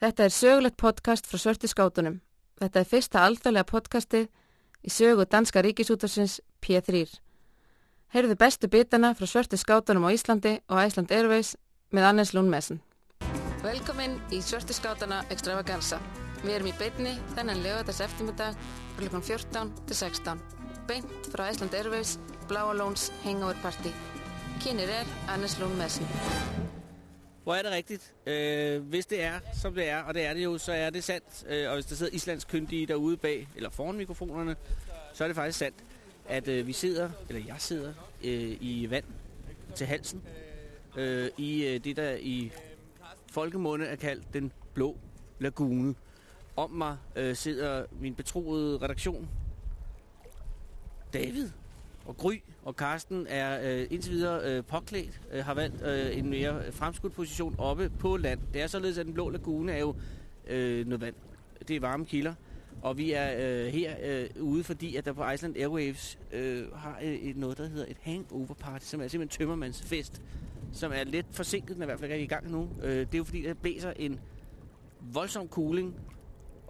Þetta er sögulegt podcast frá Svörti skátunum. Þetta er fyrsta alþjóðlega podcastið í sögu danska ríkisútarsins P3. Heyrðu bestu bitana frá Svörti skátunum á Íslandi og Æsland Airways með Annes Lund Messen. Velkomin í Svörti skátana Extravaganza. Við erum í beinni þennan lögatars eftirmyndag frá klukkan 14 til 16. Beint frá Æsland Airways, Bláa Lóns Hangover Party. Kynir er Annes Lund Messen. Hvor er det rigtigt? Øh, hvis det er, som det er, og det er det jo, så er det sandt. Øh, og hvis der sidder islandskyndige derude bag, eller foran mikrofonerne, så er det faktisk sandt, at øh, vi sidder, eller jeg sidder, øh, i vand til halsen. Øh, I øh, det, der i folkemunde er kaldt den blå lagune. Om mig øh, sidder min betroede redaktion, David og Gry og Karsten er øh, indtil videre øh, påklædt, øh, har valgt øh, en mere fremskudt position oppe på land. Det er således, at den blå lagune er jo øh, noget vand. Det er varme kilder. Og vi er øh, her øh, ude, fordi at der på Iceland Airwaves øh, har øh, et, noget, der hedder et hangover party, som er simpelthen tømmermandsfest, som er lidt forsinket, den er i hvert fald ikke i gang nu. Øh, det er jo fordi, der blæser en voldsom cooling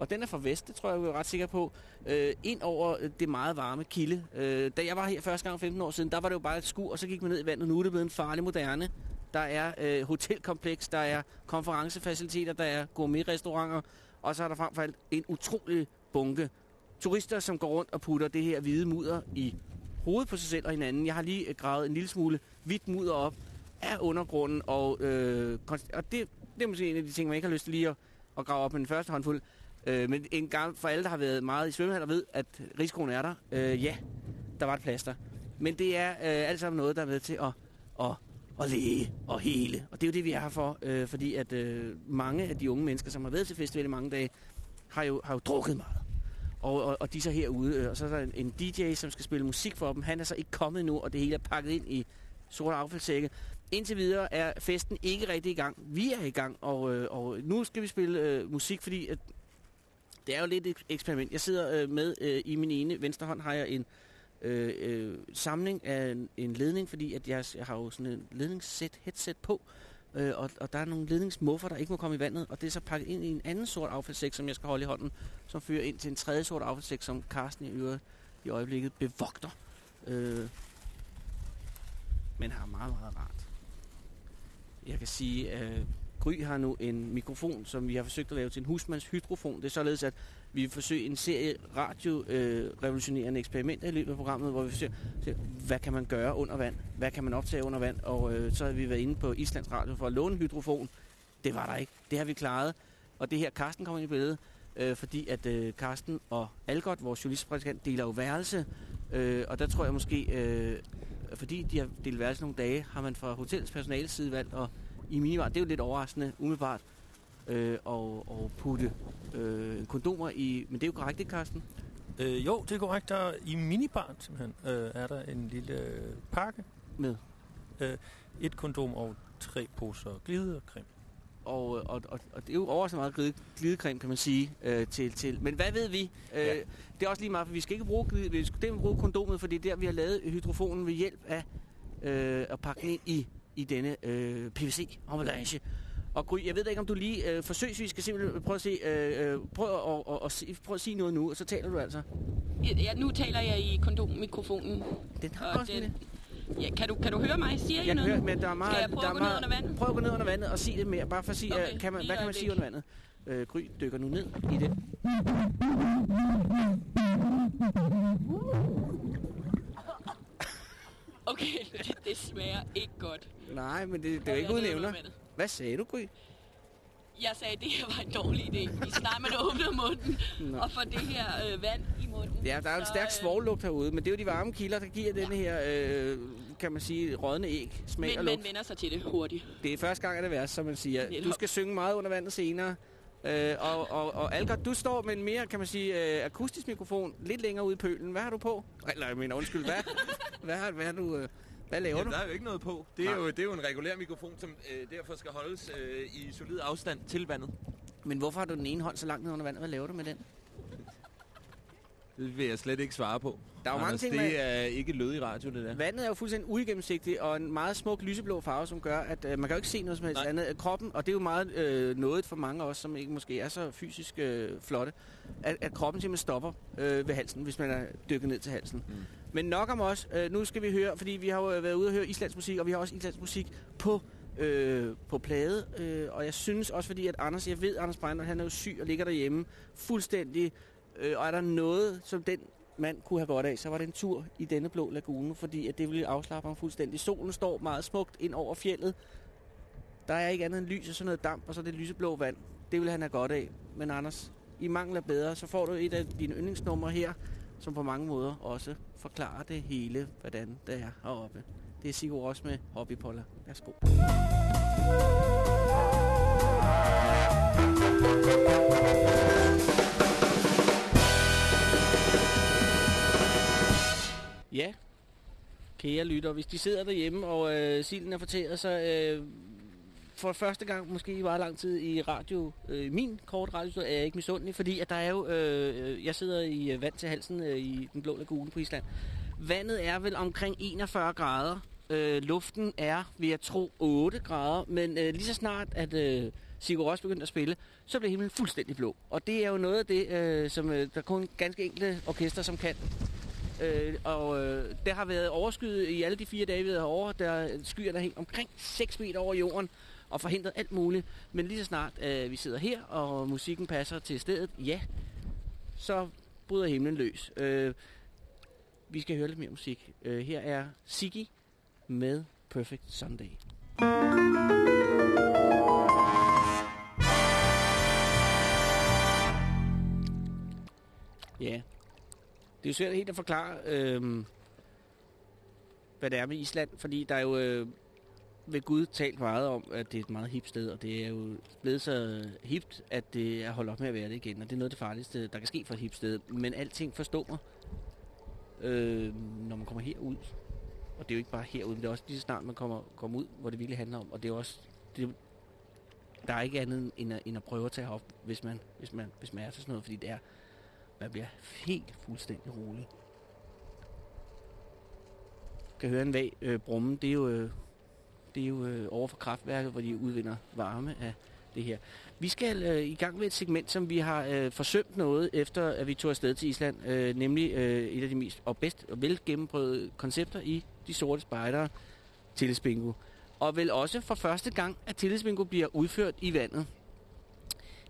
og den er fra vest, det tror jeg, vi er ret sikker på, øh, ind over øh, det meget varme kilde. Øh, da jeg var her første gang 15 år siden, der var det jo bare et skur, og så gik man ned i vandet. Nu er det blevet en farlig moderne. Der er øh, hotelkompleks, der er konferencefaciliteter, der er gourmetrestauranter, og så er der frem for alt en utrolig bunke turister, som går rundt og putter det her hvide mudder i hovedet på sig selv og hinanden. Jeg har lige øh, gravet en lille smule hvidt mudder op af undergrunden, og, øh, og det, det er måske en af de ting, man ikke har lyst til lige at, at grave op med den første håndfuld. Øh, men en gang for alle, der har været meget i svømmehaller, ved, at risikoen er der. Øh, ja, der var et plaster. Men det er øh, alt sammen noget, der er med til at, at, at læge og hele. Og det er jo det, vi er her for. Øh, fordi at øh, mange af de unge mennesker, som har været til festival i mange dage, har jo, har jo drukket meget. Og, og, og de er så herude. Øh, og så er der en, en DJ, som skal spille musik for dem. Han er så ikke kommet nu, og det hele er pakket ind i sorte affaldssække. Indtil videre er festen ikke rigtig i gang. Vi er i gang, og, øh, og nu skal vi spille øh, musik, fordi at det er jo lidt et eksperiment. Jeg sidder øh, med øh, i min ene venstre hånd har jeg en øh, øh, samling af en, en ledning, fordi at jeg, jeg har jo sådan en ledningssæt, headset på, øh, og, og der er nogle ledningsmuffer, der ikke må komme i vandet, og det er så pakket ind i en anden sort affaldssæk, som jeg skal holde i hånden, som fører ind til en tredje sort affaldssæk, som Carsten i øvrigt i øjeblikket bevogter. Øh, men har meget, meget rart. Jeg kan sige, øh, Gry har nu en mikrofon, som vi har forsøgt at lave til en husmandshydrofon. Det er således, at vi vil forsøge en serie radio-revolutionerende øh, eksperimenter i løbet af programmet, hvor vi forsøger, hvad kan man gøre under vand? Hvad kan man optage under vand? Og øh, så har vi været inde på Islands Radio for at låne en hydrofon. Det var der ikke. Det har vi klaret. Og det her, Karsten kommer ind i billedet, øh, fordi at øh, Karsten og Algot, vores journalistpræsident, deler jo værelse. Øh, og der tror jeg måske, øh, fordi de har delt værelse nogle dage, har man fra hotellets personalside valgt at i minibar. Det er jo lidt overraskende, umiddelbart, øh, og, og putte øh, kondomer i... Men det er jo korrekt, ikke, Carsten? Øh, jo, det er korrekt. Der, I minibaren simpelthen øh, er der en lille øh, pakke. Med? Øh, et kondom og tre poser glidecreme. Og, og, og, og det er jo overraskende meget glide, glidecreme, kan man sige, øh, til, til. Men hvad ved vi? Øh, ja. Det er også lige meget, for vi skal ikke bruge, vi skal bruge kondomet, for det er der, vi har lavet hydrofonen ved hjælp af øh, at pakke ind i i denne øh, PVC-emballage. Og Gry, jeg ved ikke, om du lige øh, forsøgsvis skal simpelthen prøve at, se, øh, øh prøv at, at, at, prøv at sige noget nu, og så taler du altså. Ja, nu taler jeg i kondommikrofonen. Den har også den, Ja, kan, du, kan du høre mig? Siger jeg, jeg noget? Hører, men der er meget, Skal jeg prøve der at gå ned under vandet? Prøv at gå ned under vandet og sige det mere. Bare for at sige, okay, kan man, hvad kan man sige under vandet? Øh, Gry dykker nu ned i det. Okay, det, det smager ikke godt. Nej, men det, det er ikke uden evner. Hvad sagde du, Gry? Jeg sagde, at det her var en dårlig idé. I snart man åbner munden Nå. og får det her øh, vand i munden. Ja, der er jo en stærk øh... svovlugt herude, men det er jo de varme kilder, der giver ja. denne her, øh, kan man sige, rådne æg smag men, og lugt. Men vender sig til det hurtigt. Det er første gang, at det værste, som man siger. Du skal synge meget under vandet senere. Øh, og, og, og Alger, du står med en mere, kan man sige, øh, akustisk mikrofon lidt længere ude i pølen. Hvad har du på? Eller, jeg mener, undskyld, hvad, hvad, har, hvad har du... Øh, hvad laver Jamen, du? der er jo ikke noget på. Det er, jo, det er jo en regulær mikrofon, som øh, derfor skal holdes øh, i solid afstand til vandet. Men hvorfor har du den ene hånd så langt ned under vandet? Hvad laver du med den? Det vil jeg slet ikke svare på. Der er jo mange ting det er ikke lød i radio, det der. Vandet er jo fuldstændig uigennemsigtigt, og en meget smuk lyseblå farve, som gør, at øh, man kan jo ikke se noget som helst Nej. andet af kroppen, og det er jo meget øh, noget for mange af os, som ikke måske er så fysisk øh, flotte, at, at kroppen simpelthen stopper øh, ved halsen, hvis man er dykket ned til halsen. Mm. Men nok om os. Øh, nu skal vi høre, fordi vi har jo øh, været ude og høre islandsk musik, og vi har også islandsk musik på øh, på plade, øh, og jeg synes også, fordi at Anders, jeg ved, Anders Brænder, han er jo syg og ligger derhjemme fuldstændig, øh, og er der noget, som den mand kunne have godt af, så var det en tur i denne blå lagune, fordi at det ville afslappe ham fuldstændig. Solen står meget smukt ind over fjellet. Der er ikke andet end lys og sådan noget damp, og så det lyseblå vand. Det ville han have godt af. Men Anders, i mangel af bedre, så får du et af dine yndlingsnumre her, som på mange måder også forklarer det hele, hvordan det er heroppe. Det er Sigurd også med Hobbypoller. Værsgo. Ja, kære lytter, hvis de sidder derhjemme, og øh, silden er fortæret, så øh, for første gang, måske i meget lang tid i radio, øh, min kort radio, er jeg ikke misundelig, fordi at der er jo, øh, jeg sidder i øh, vand til halsen øh, i den blå lagune på Island. Vandet er vel omkring 41 grader. Øh, luften er, vil jeg tro, 8 grader, men øh, lige så snart, at øh, Sigur Ross begyndte at spille, så blev himlen fuldstændig blå. Og det er jo noget af det, øh, som øh, der er kun ganske enkelte orkester, som kan. Øh, og øh, der har været overskyet i alle de fire dage, vi har over. Der øh, skyer, der helt omkring 6 meter over jorden og forhindret alt muligt. Men lige så snart øh, vi sidder her, og musikken passer til stedet, ja, så bryder himlen løs. Øh, vi skal høre lidt mere musik. Øh, her er Siggy med Perfect Sunday. Ja, det er jo svært helt at forklare, øh, hvad det er med Island, fordi der er jo øh, ved Gud talt meget om, at det er et meget hip sted, og det er jo blevet så hipt, at det er holdt op med at være det igen, og det er noget af det farligste, der kan ske for et hip sted. Men alting forstår mig, øh, når man kommer herud. Og det er jo ikke bare herude, men det er også lige så snart man kommer, kommer ud, hvor det virkelig handler om. Og det er også, det, der er ikke andet end at, end at prøve at tage op, hvis man, hvis, man, hvis man er til sådan noget, fordi det er, man bliver helt fuldstændig rolig. Kan høre en vag øh, brumme, det er jo, øh, det er jo øh, over for kraftværket, hvor de udvinder varme af det her. Vi skal øh, i gang med et segment, som vi har øh, forsømt noget, efter at vi tog afsted til Island, øh, nemlig øh, et af de mest og bedst og vel gennemprøvede koncepter i De Sorte Spejdere, Tillesbingo. Og vel også for første gang, at Tillesbingo bliver udført i vandet.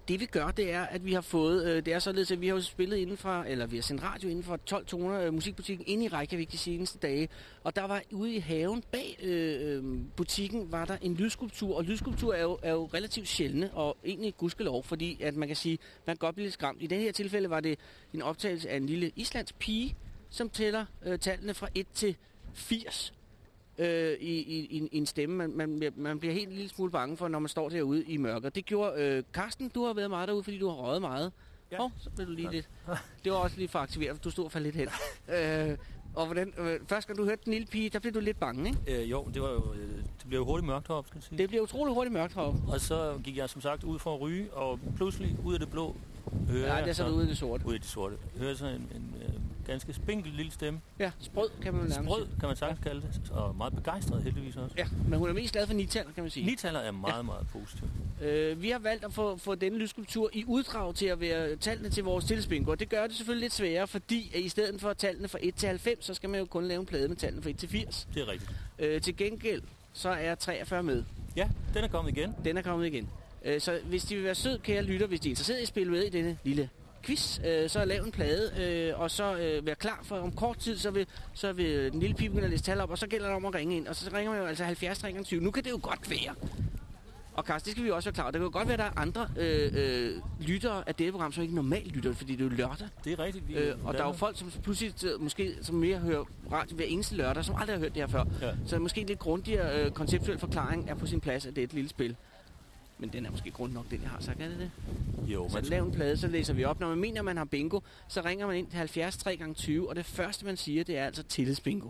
Det vi gør, det er, at vi har fået, øh, det er således, at vi har jo spillet inden for, eller vi har sendt radio inden for 12 toner øh, musikbutikken inde i Reykjavik de seneste dage. Og der var ude i haven bag øh, øh, butikken, var der en lydskulptur, og lydskulptur er jo, er jo relativt sjældne, og egentlig gudskelov, fordi at man kan sige, man kan godt blive lidt skræmt. I det her tilfælde var det en optagelse af en lille islandsk pige, som tæller øh, tallene fra 1 til 80 øh, i, i, i, i en stemme. Man, man, bliver- man bliver helt en lille smule bange for, når man står derude i mørket. Det gjorde øh, Karsten, du har været meget derude, fordi du har røget meget. Ja. Ja. Hov, så blev du lige lidt. Det var også lige for at aktivere, for du stod og faldt lidt hen. øh, og hvordan, øh, første gang du hørte den lille pige, der blev du lidt bange, ikke? Øh, jo, det, var jo, øh, det blev jo hurtigt mørkt heroppe, skal jeg sige. Det bliver utrolig hurtigt mørkt heroppe. Og så gik jeg som sagt ud for at ryge, og pludselig ud af det blå hører Nej, det er så ude i det sorte. ud af det sorte. Hører så en, en øh, ganske spinkel lille stemme. Ja, sprød kan man nærmest Sprød, kan man sagtens kalde det. Og meget begejstret heldigvis også. Ja, men hun er mest glad for nitaller, kan man sige. Nitaller er meget, meget positiv. Øh, vi har valgt at få, få denne lydskulptur i uddrag til at være tallene til vores tillidsbingo. Og det gør det selvfølgelig lidt sværere, fordi at i stedet for tallene fra 1 til 90, så skal man jo kun lave en plade med tallene fra 1 til 80. Det er rigtigt. Øh, til gengæld, så er 43 med. Ja, den er kommet igen. Den er kommet igen. Øh, så hvis de vil være sød, kære lytter, hvis de er interesseret i at spille med i denne lille quiz, øh, så lav en plade, øh, og så øh, være klar for om kort tid, så vil, så vil den lille pige begynde at læse tal op, og så gælder det om at ringe ind. Og så ringer man jo altså 70 ringer 20. Nu kan det jo godt være. Og Karsten, det skal vi også være klar over. Det kan jo godt være, at der er andre øh, øh, lyttere af dette program, som ikke normalt lytter, fordi det er jo lørdag. Det er rigtigt. Vi, Øh, og der er jo folk, som pludselig øh, måske som mere hører radio hver eneste lørdag, som aldrig har hørt det her før. Ja. Så måske en lidt grundigere øh, konceptuel forklaring er på sin plads, at det er et lille spil. Men den er måske grund nok, den jeg har sagt, er det det? Jo, Så man, lav en plade, så læser vi op. Når man mener, man har bingo, så ringer man ind til 70 3 gange 20 og det første, man siger, det er altså tillidsbingo.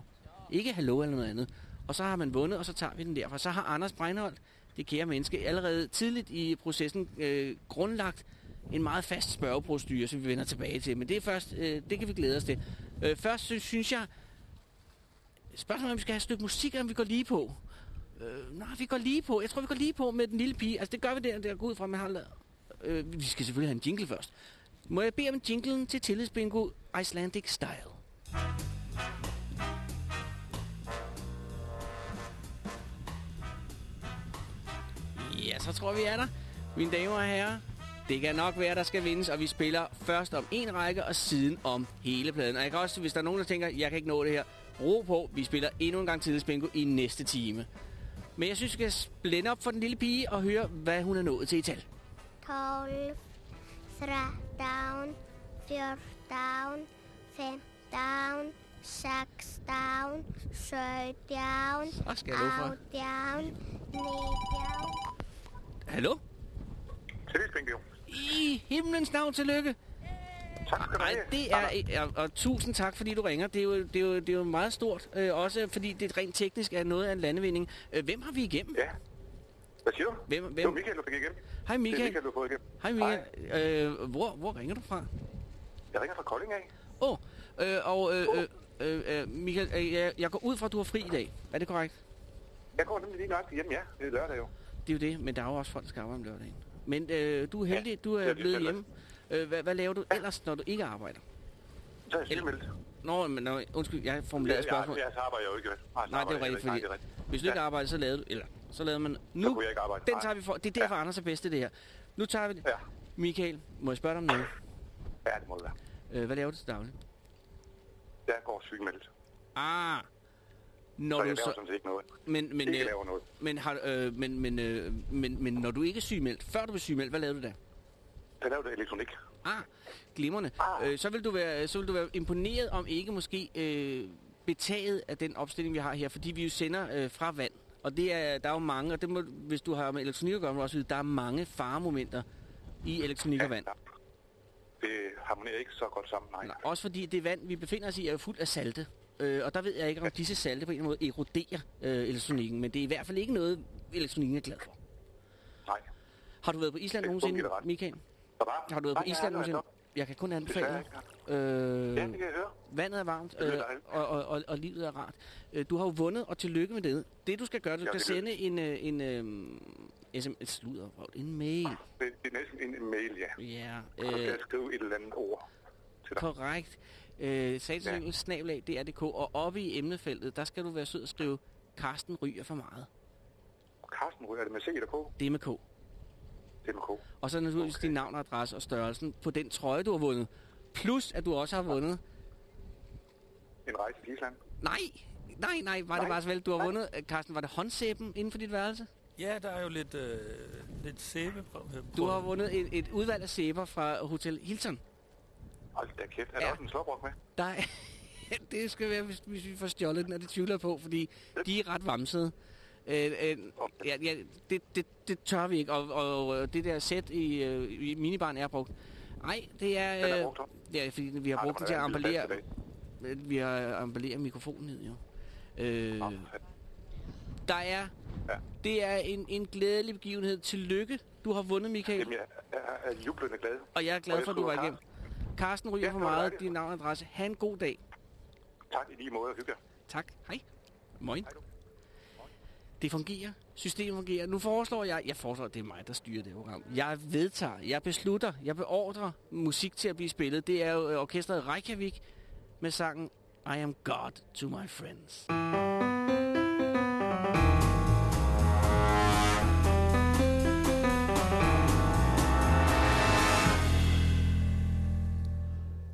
Ikke hallo eller noget andet. Og så har man vundet, og så tager vi den derfra. Så har Anders Breinholt, det kære menneske, allerede tidligt i processen øh, grundlagt en meget fast spørgeprocedur, som vi vender tilbage til. Men det er først, øh, det kan vi glæde os til. Øh, først synes jeg, spørgsmålet om vi skal have et stykke musik, om vi går lige på. Øh, nej, vi går lige på. Jeg tror, vi går lige på med den lille pige. Altså, det gør vi der, der går ud fra, man har lavet. Øh, vi skal selvfølgelig have en jingle først. Må jeg bede om jinglen til tillidsbingo Icelandic Style? Ja, så tror vi er der. Mine damer og herrer, det kan nok være, der skal vindes, og vi spiller først om en række, og siden om hele pladen. Og jeg kan også, hvis der er nogen, der tænker, jeg kan ikke nå det her, ro på, vi spiller endnu en gang tidsbingo i næste time. Men jeg synes, vi skal blænde op for den lille pige og høre, hvad hun er nået til i tal. 12, 13, 14, 15, 16, 17, Så skal jeg for. 18, 19, Hallo? Tillidsbingo. I himlens navn, tillykke. Tak skal du have. det er... Og, og tusind tak, fordi du ringer. Det er jo, det er jo, det er jo meget stort. Øh, også fordi det rent teknisk er noget af en landevinding. Øh, hvem har vi igennem? Ja. Hvad siger du? Hvem- Det hvem? var Michael, du fik igen. Hej Det er Michael. Michael, du har fået igennem. Hej Michael. Øh, hvor, hvor ringer du fra? Jeg ringer fra Kolding af. Åh, oh, øh, og øh, øh, øh, øh, Michael, øh, jeg, jeg går ud fra, at du har fri i dag. Er det korrekt? Jeg går nemlig lige nøjagtigt hjem, ja. Det er lørdag jo. Det er jo det, men der er jo også folk, der skal arbejde om lørdagen. Men øh, du er heldig, Ja, du det er blevet hjemme. Øh, hvad, hvad laver du ellers, når du ikke arbejder? Så er jeg sygemeldt. Nå, men nå, undskyld, jeg Ja, formulerer et spørgsmål. jeg, jeg arbejder jo ikke. vel? Nej, det er jeg rigtigt, fordi Nej, hvis du ikke Ja. arbejder, så lavede du, eller så lavede man, nu, kunne jeg ikke arbejde. den tager vi for, det er derfor, Anders er bedst det her. Nu tager vi det. Ja. Michael, må jeg spørge dig om noget? Ja, det må det være. Øh, hvad laver du til daglig? Jeg går sygemeldt. Ah, når Så du jeg laver så, sådan set ikke noget. men, men, Ikke øh, laver noget. men, har, øh, men, men, øh, men, men når du ikke er sygemeldt, før du er sygemeldt, hvad lavede du da? Jeg laver det elektronik. Ah, glimrende. Ah. Øh, så, vil du være, så vil du være imponeret om ikke måske øh, betaget af den opstilling, vi har her, fordi vi jo sender øh, fra vand. Og det er, der er jo mange, og det må, hvis du har med elektronik at gøre, også vide, der er mange faremomenter i elektronik og vand. Ja. Det harmonerer ikke så godt sammen, nej. Nej, også fordi det vand, vi befinder os i, er jo fuldt af salte. Øh, og der ved jeg ikke, om disse salte på en eller anden måde eroderer øh, elektronikken. Men det er i hvert fald ikke noget, elektronikken er glad for. Nej. Har du været på Island nogensinde. Michael? Så bare, Har du været på Island nogensinde? Jeg kan kun anbefale. Øh, Ja, det kan jeg høre. vandet er varmt, øh, og, og, og, og livet er rart. Øh, du har jo vundet, og tillykke med det. Det du skal gøre, du Ja, skal sende en, øh, en, øh, sms, sludder, en mail. Det, det er næsten en mail, ja. Ja, Så skal øh, jeg skrive et eller andet ord til dig. korrekt. Øh, Sagssynet, snablag, DRDK, og oppe i emnefeltet, der skal du være sød og skrive, Karsten ryger for meget. Carsten Ryger, er det med C eller K? Det er med K. Det er K. Og så naturligvis Okay. din navn, adresse og størrelsen på den trøje, du har vundet. Plus, at du også har vundet En rejse til Island. Nej, nej, nej, var det Nej. bare så vel, du har Nej. vundet, øh, Carsten, var det håndsæben inden for dit værelse? Ja, der er jo lidt, øh, lidt sæbe på. Du har vundet et, et udvalg af sæber fra Hotel Hilton. Hold da kæft. Er der Ja. også en slåbrok med? Der er, det skal være, hvis, hvis vi får stjålet den, og det tvivler på, fordi de er ret vamsede. Øh, øh, ja, ja, det, det, det tør vi ikke, og, og øh, det der sæt i, øh, i minibaren er brugt. Nej, det er... Den er øh, brugt op. Ja, fordi vi har brugt der den til at emballere, plads vi har emballeret mikrofonen ned, jo. Øh, Nå, der er... Ja. Det er en, en glædelig begivenhed. Tillykke, du har vundet, Michael. Jamen, jeg er, er jublende glad. Og jeg er glad for, at du var igennem. Carsten ryger Ja, for det meget. Din navn og adresse. Ha' en god dag. Tak i lige måde. Hygge. Tak. Hej. Moin. Det fungerer. Systemet fungerer. Nu foreslår jeg... Jeg foreslår, at det er mig, der styrer det program. Jeg vedtager, jeg beslutter, jeg beordrer musik til at blive spillet. Det er jo øh, orkestret Reykjavik med sangen I am God to my friends.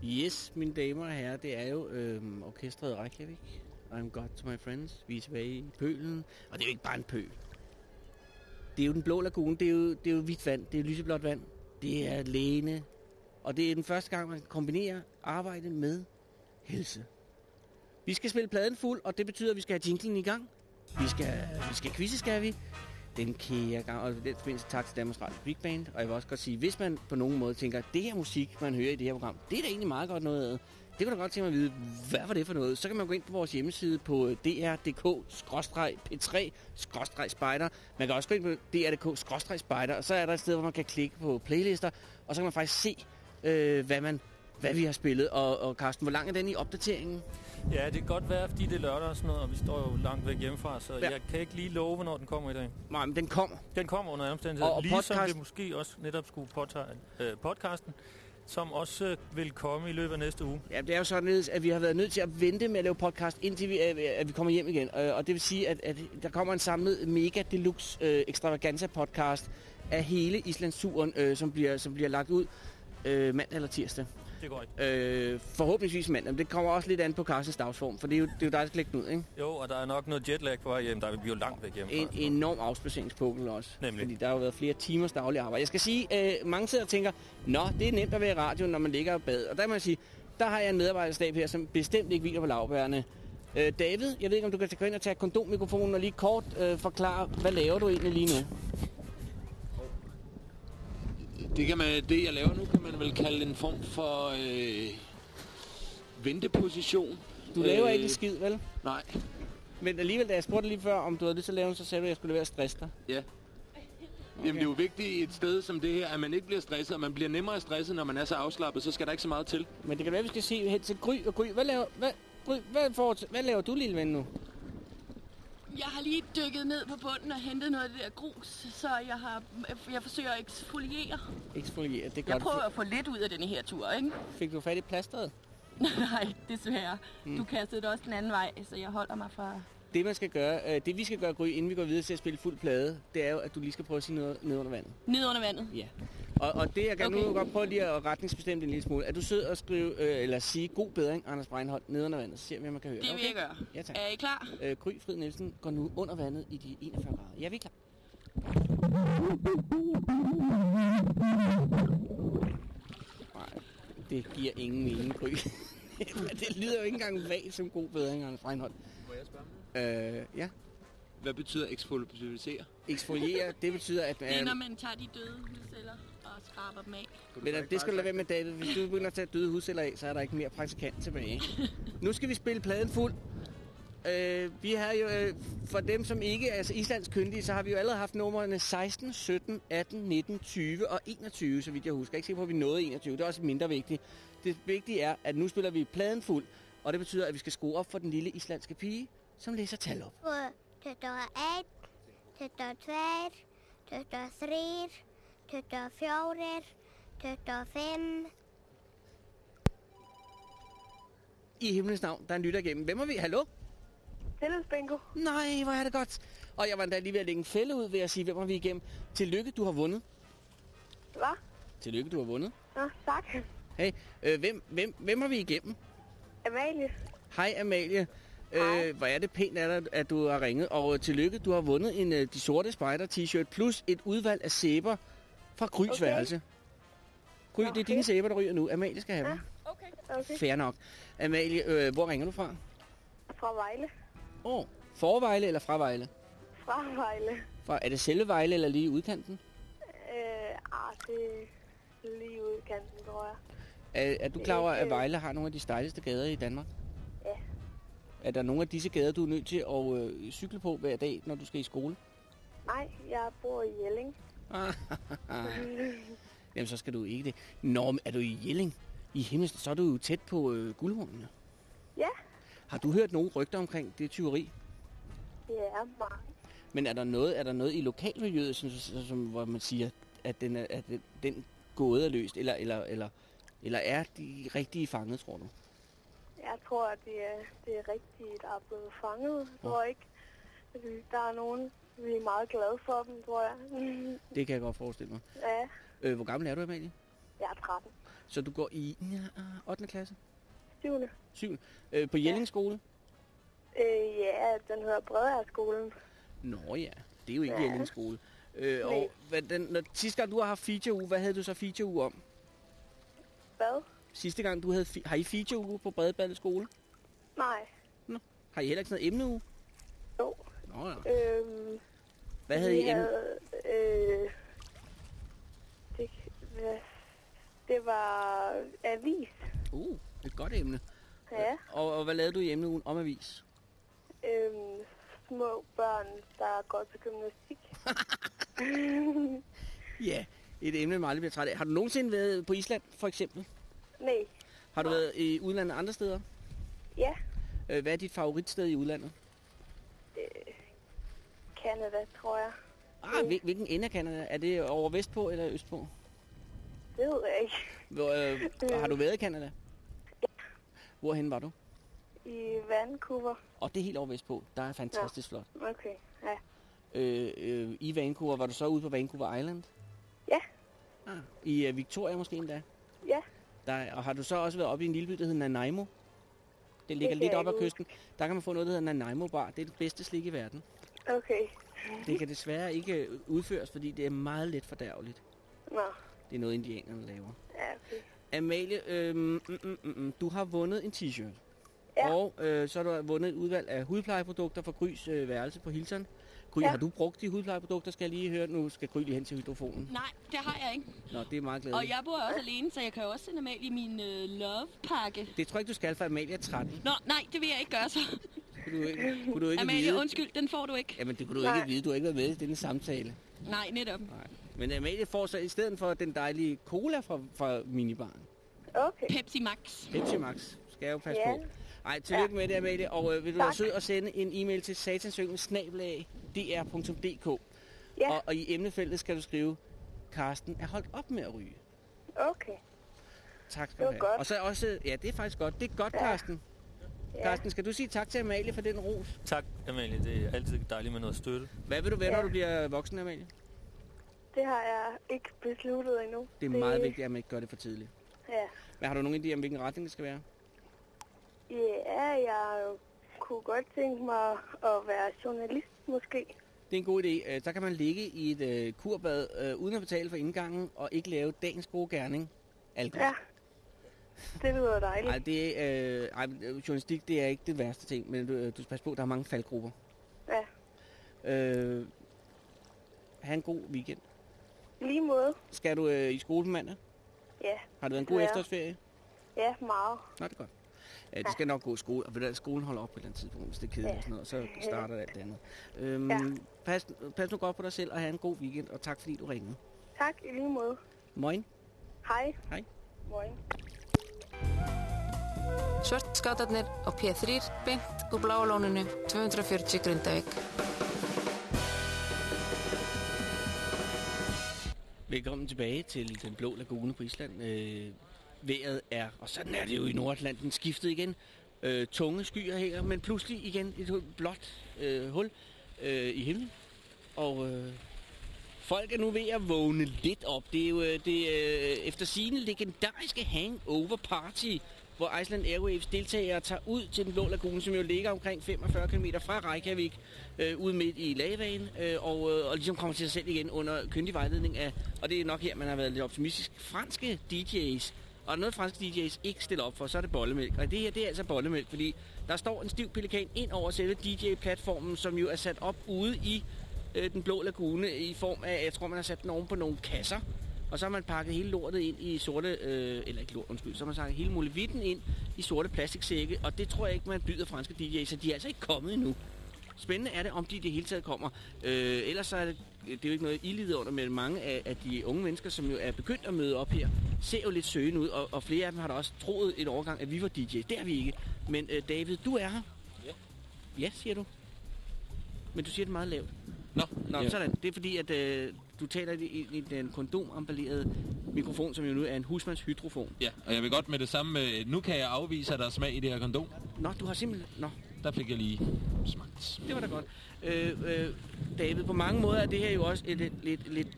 Yes, mine damer og herrer, det er jo øh, orkestret Reykjavik. I'm God to my friends. Vi er tilbage i pølen. Og det er jo ikke bare en pøl. Det er jo den blå lagune. Det er jo, det er jo hvidt vand. Det er lyseblåt vand. Det er læne. Og det er den første gang, man kombinerer arbejde med helse. Vi skal spille pladen fuld, og det betyder, at vi skal have jinglen i gang. Vi skal, vi skal quizze, skal vi. Den kære gang, og i den forbindelse tak til Danmarks Radio Big Band. Og jeg vil også godt sige, hvis man på nogen måde tænker, at det her musik, man hører i det her program, det er da egentlig meget godt noget af. Det kunne da godt tænke mig at vide, hvad var det for noget? Så kan man gå ind på vores hjemmeside på dr.dk-p3-spejder. Man kan også gå ind på dr.dk-spejder, og så er der et sted, hvor man kan klikke på playlister, og så kan man faktisk se, øh, hvad, man, hvad vi har spillet. Og, og Carsten, hvor lang er den i opdateringen? Ja, det kan godt være, fordi det er lørdag og sådan noget, og vi står jo langt væk hjemmefra, så Ja. jeg kan ikke lige love, hvornår den kommer i dag. Nej, men den kommer. Den kommer under omstændigheder, Og- og ligesom podcast- vi måske også netop skulle påtage øh, podcasten, som også øh, vil komme i løbet af næste uge. Ja, det er jo sådan, at vi har været nødt til at vente med at lave podcast, indtil vi, øh, øh, at vi kommer hjem igen. Og det vil sige, at, at der kommer en samlet mega deluxe øh, extravaganza podcast af hele Islandsturen, øh, som, bliver, som bliver lagt ud øh, mandag eller tirsdag. Det går ikke. Øh, forhåbentligvis mandag, men det kommer også lidt an på Carstens dagsform, for det er jo, det er jo dig, der skal lægge den ud, ikke? Jo, og der er nok noget jetlag på vej hjem, der er vi jo langt væk hjemmefra. En enorm afspaceringspukkel også. Nemlig. Fordi der har jo været flere timers daglig arbejde. Jeg skal sige, øh, mange sidder og tænker, nå, det er nemt at være i radio, når man ligger og bad. Og der må jeg sige, der har jeg en medarbejderstab her, som bestemt ikke hviler på lavbærene. Øh, David, jeg ved ikke, om du kan gå ind og tage kondommikrofonen og lige kort øh, forklare, hvad laver du egentlig lige nu? Det, kan man, det, jeg laver nu, kan man vel kalde en form for øh, venteposition. Du laver Øh, ikke en skid, vel? Nej. Men alligevel, da jeg spurgte lige før, om du havde lyst til at lave så sagde du, at jeg skulle være at stresse dig. Ja. Jamen, det er jo vigtigt et sted som det her, at man ikke bliver stresset, og man bliver nemmere stresset, når man er så afslappet, så skal der ikke så meget til. Men det kan være, at vi skal se hen til Gry og Gry. Hvad laver, hvad, Gry, hvad, får, hvad laver du, lille ven, nu? Jeg har lige dykket ned på bunden og hentet noget af det der grus, så jeg, har, jeg forsøger at eksfoliere. Eksfoliere, det er Jeg prøver at få lidt ud af denne her tur, ikke? Fik du fat i plasteret? Nej, desværre. Du kastede det også den anden vej, så jeg holder mig fra... Det, man skal gøre, øh, det vi skal gøre, Gry, inden vi går videre til at spille fuld plade, det er jo, at du lige skal prøve at sige noget ned under vandet. Ned under vandet. Ja. Og, og det, jeg kan okay. Okay. nu godt prøve lige at retningsbestemme en lille smule. Er du sød og skrive, øh, eller sige god bedring, Anders Breinholt, ned under vandet, så ser vi, om man kan høre Det vil jeg gøre. Ja, tak. Er I klar? Øh, Gry Frid Nielsen går nu under vandet i de 41 grader. Ja, vi er klar. Nej, det giver ingen mening, Gry. det lyder jo ikke engang vagt som god bedring, Anders Breinholt. Må jeg spørge Øh, ja. Hvad betyder eksfoliere? Eksfoliere, det betyder, at... Det er, Øh, når man tager de døde hudceller og skraber dem af. Men øh, det skal du lade være med, David. Hvis du begynder at tage døde hudceller af, så er der ikke mere praktikant tilbage. nu skal vi spille pladen fuld. Øh, vi har jo, øh, for dem som ikke er altså Islands kyndige, så har vi jo allerede haft numrene 16, 17, 18, 19, 20 og 21, så vidt jeg husker. Jeg ikke sikker på, at vi nåede 21. Det er også mindre vigtigt. Det vigtige er, at nu spiller vi pladen fuld, og det betyder, at vi skal skrue op for den lille islandske pige, som læser tal op. Tvö, tuttugu og einn, tuttugu og tveir, tuttugu og þrýr, tuttugu og fjórir, tuttugu og fimm, I himlens navn, der er en lytter igennem. Hvem er vi? Hallo? Tillidsbingo. Nej, hvor er det godt. Og jeg var endda lige ved at lægge en fælde ud ved at sige, hvem er vi igennem. Tillykke, du har vundet. Hvad? Tillykke, du har vundet. Nå, tak. Hey, øh, hvem, hvem, hvem er vi igennem? Amalie. Hej Amalie. Hej. Øh, hvor er det pænt af dig, at du har ringet. Og øh, tillykke, du har vundet en øh, De Sorte Spejder t-shirt plus et udvalg af sæber fra Grys Okay. værelse. Gry, Nå, det er dine sæber, der ryger nu. Amalie skal have dem. Okay. Okay. Fair nok. Amalie, øh, hvor ringer du fra? Fra Vejle. Åh, oh, Forvejle eller fra Vejle? Fra Vejle. Fra, er det selve Vejle eller lige udkanten? Øh, ah, det er lige ude i kanten, tror jeg. Er, er du klar over, at Øh. Vejle har nogle af de stejleste gader i Danmark? Ja. Er der nogle af disse gader, du er nødt til at øh, cykle på hver dag, når du skal i skole? Nej, jeg bor i Jelling. Jamen, så skal du ikke det. Nå, er du i Jelling? I Himmels, så er du jo tæt på øh, guldhornene. Ja, Har du hørt nogle rygter omkring det tyveri? det er mange. Men er der noget, er der noget i lokalmiljøet, som, som, som, hvor man siger, at den, er, at den gåde er løst? Eller, eller, eller, eller er de rigtige fanget, tror du? Jeg tror, at det er, det er rigtigt, der er blevet fanget. Jeg tror ikke, at der er nogen, vi er meget glade for dem, tror jeg. Det kan jeg godt forestille mig. ja, Øh, hvor gammel er du, Amalie? jeg er 13. Så du går i ja, 8. klasse? 7. 7. Øh, på Jelling skole? Øh, ja, den hedder Bredærskolen. Nå ja, det er jo ikke Ja. Jelling skole. Øh, og hvad, den, når, sidste gang du har haft feature uge, hvad havde du så feature uge om? Hvad? Sidste gang du havde, har I feature uge på Bredballe skole? Nej. Har I heller ikke sådan noget emneuge? Jo. Nå ja. Øhm, Hvad havde I emne? havde, øh, det, hvad, det var avis. Uh, et godt emne. Ja. Og, og hvad lavede du i emneugen om avis? Øhm, små børn, der går til gymnastik. Ja, et emne, man aldrig bliver træt af. Har du nogensinde været på Island, for eksempel? Nej. Har du været i udlandet andre steder? Ja. Øh, Hvad er dit favoritsted i udlandet? Canada, tror jeg. Ah, hvil- hvilken ende af Canada? Er det over vestpå eller østpå? Det ved jeg ikke. Hvor, øh, har du været i Canada? Hvorhen var du? I Vancouver. Og det er helt over vestpå. Der er fantastisk flot. Okay, ja. Øh, øh, I Vancouver, var du så ude på Vancouver Island? Ja. Ah, I uh, Victoria måske endda? Ja. Der, og har du så også været oppe i en lille by, der hedder Nanaimo? Det ligger kan lidt op ad kysten. Der kan man få noget, der hedder Nanaimo Bar. Det er det bedste slik i verden. Okay. Det kan desværre ikke øh, udføres, fordi det er meget let fordærveligt. Nå, Det er noget, indianerne laver. ja, okay. Amalie, mm, mm, mm, mm, du har vundet en t-shirt. Ja. Og øh, så har du vundet et udvalg af hudplejeprodukter fra Grys øh, værelse på Hilton. Gry, Ja. har du brugt de hudplejeprodukter, skal jeg lige høre? Nu skal Gry lige hen til hydrofonen. Nej, det har jeg ikke. Nå, det er meget Og glædeligt. jeg bor også alene, så jeg kan jo også sende Amalie min øh, love-pakke. Det tror jeg ikke, du skal, for Amalie er 13. Nå, nej, det vil jeg ikke gøre så. Kunne du, ikke- kunne du ikke Amalie, vide? undskyld, den får du ikke. Jamen, det kunne du Nej. ikke vide. Du har ikke været med i denne samtale. Nej, netop. Nej. Men Amalie får så i stedet for den dejlige cola fra, fra minibaren. Okay. Pepsi Max. Pepsi Max. Skal jeg jo passe Ja. på. Ej, tillykke med det, Amalie. Og øh, vil du være Tak. sød at sende en e-mail til satansyngen-dr.dk. Ja. Og, og i emnefeltet skal du skrive, Karsten er holdt op med at ryge. Okay. Tak skal Det du have. godt. Og så også, ja, det er faktisk godt. Det er godt, Ja. Karsten. Ja. Karsten, skal du sige tak til Amalie for den ros? Tak, Amalie. Det er altid dejligt med noget støtte. Hvad vil du være, når Ja. du bliver voksen, Amalie? Det har jeg ikke besluttet endnu. Det er meget vigtigt, at man ikke gør det for tidligt. Ja. Men har du nogen idé om, hvilken retning det skal være? Ja, jeg kunne godt tænke mig at være journalist, måske. Det er en god idé. Øh, Der kan man ligge i et øh, kurbad øh, uden at betale for indgangen og ikke lave dagens gode gerning. Alkohol. Ja. Det lyder dejligt. Ej, det er, øh, ej, journalistik det er ikke det værste ting, men du, du skal passe på, der er mange faldgrupper. Ja. Øh, ha' en god weekend. Lige måde. Skal du øh, i skole på mandag? Ja. Har det været en god Ja. efterårsferie? Ja, meget. Nå, det er godt. Ja, det skal nok gå i skole, og skolen holder op på et eller andet tidspunkt, hvis det er kedeligt Ja. og sådan noget, så starter alt det andet. Øhm, Ja. pas, pas nu godt på dig selv, og have en god weekend, og tak fordi du ringede. Tak, i lige måde. Moin. Hej. Hej. Moin. Svartskátarnir á P3 beint úr bláalóninu 240 Grindavík. Velkommen tilbage til den blå lagune på Island. Vejret er, og sådan er det jo i Nordatlanten, skiftet igen. Øh, tunge skyer her, men pludselig igen et blåt øh, hul øh, i himlen. Og øh, folk er nu ved at vågne lidt op. Det er jo øh, det øh, efter sine legendariske hangover party, hvor Iceland Airwaves deltagere tager ud til den blå lagune, som jo ligger omkring 45 km fra Reykjavik, øh, ude midt i lavaen, øh, og, øh, og ligesom kommer til sig selv igen under kyndig vejledning af, og det er nok her, man har været lidt optimistisk, franske DJ's. Og noget franske DJ's ikke stiller op for, så er det bollemælk. Og det her, det er altså bollemælk, fordi der står en stiv pelikan ind over selve DJ-platformen, som jo er sat op ude i øh, den blå lagune i form af, jeg tror, man har sat den oven på nogle kasser. Og så har man pakket hele lortet ind i sorte, øh, eller ikke lort, undskyld, så har man sagt hele muligheden ind i sorte plastiksække. Og det tror jeg ikke, man byder franske DJ's, så de er altså ikke kommet endnu. Spændende er det, om de i det hele taget kommer. Øh, ellers så er det, det er jo ikke noget, I lider under, men mange af, af de unge mennesker, som jo er begyndt at møde op her, ser jo lidt søgende ud, og, og flere af dem har da også troet en overgang, at vi var DJ. Det er vi ikke. Men øh, David, du er her. Ja. Ja, siger du. Men du siger det meget lavt. Nå, Nå, ja. sådan. Det er fordi, at øh, du taler i, i, i den kondomemballerede mikrofon, som jo nu er en husmandshydrofon. Ja, og jeg vil godt med det samme... øh, Nu kan jeg afvise, at der er smag i det her kondom. Nå, du har simpelthen... Nå, Der fik jeg lige smagt. det var da godt. Øh, øh, David, på mange måder er det her jo også et lidt, lidt, lidt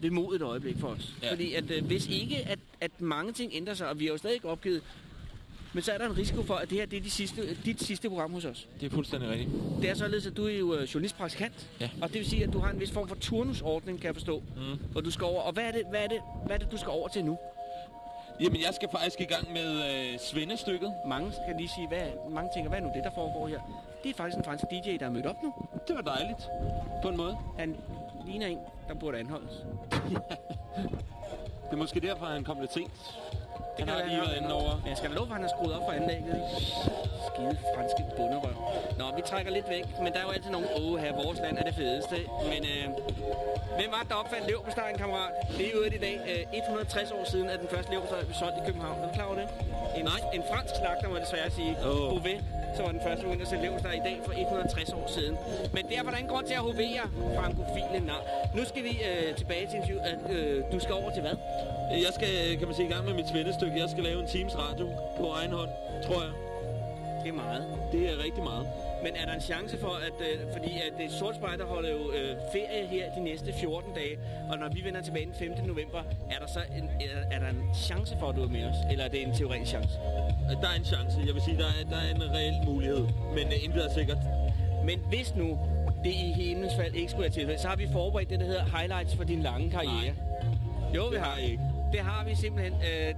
vemodigt øjeblik for os. Ja. Fordi at øh, hvis ikke, at, at mange ting ændrer sig, og vi har jo stadig ikke opgivet, men så er der en risiko for, at det her det er de sidste, dit sidste program hos os. Det er fuldstændig rigtigt. Det er således, at du er jo øh, journalistpraktikant, Ja. og det vil sige, at du har en vis form for turnusordning, kan jeg forstå, Mm. hvor du skal over. Og hvad er det, hvad er det, hvad er det du skal over til nu? Jamen, jeg skal faktisk i gang med øh, svendestykket. Mange skal lige sige, hvad, mange tænker, hvad er nu det, der foregår her? Det er faktisk en fransk DJ, der er mødt op nu. Det var dejligt. På en måde. Han ligner en, der burde anholdes. Det er måske derfor, han kom lidt sent. Han kan har lige han været inde over. Men jeg skal da love at han har skruet op for anlægget. ikke? Skide franske bunderøv. Nå, vi trækker lidt væk, men der er jo altid nogen, åh, her vores land er det fedeste. Men øh, hvem var det, der opfandt leverpostejen, kammerat? Det er jo i dag øh, 160 år siden, at den første leverpostej blev solgt i København. Er du klar over det? En, Nej. En fransk slagter, må jeg desværre sige. Åh. Bouvet, så var den første begyndt at sælge leverpostej i dag for 160 år siden. Men derfor er der ingen grund til at hovere frankofile nar. Nu skal vi øh, tilbage til interview. Øh, du skal over til hvad? Jeg skal, kan man sige, i gang med mit svendestykke. Jeg skal lave en Teams radio på egen hånd, tror jeg. Det er meget. Det er rigtig meget. Men er der en chance for, at, øh, fordi at det Sort Spejder holder jo øh, ferie her de næste 14 dage, og når vi vender tilbage den 5. november, er der så en, er, er der en chance for, at du er med os? Eller er det en teoretisk chance? Der er en chance. Jeg vil sige, der er, der er en reel mulighed. Men uh, intet er sikkert. Men hvis nu det i himlens fald ikke skulle være tilfældet, så har vi forberedt det, der hedder highlights for din lange karriere. Jo, vi har. ikke. Det har vi simpelthen. Øh,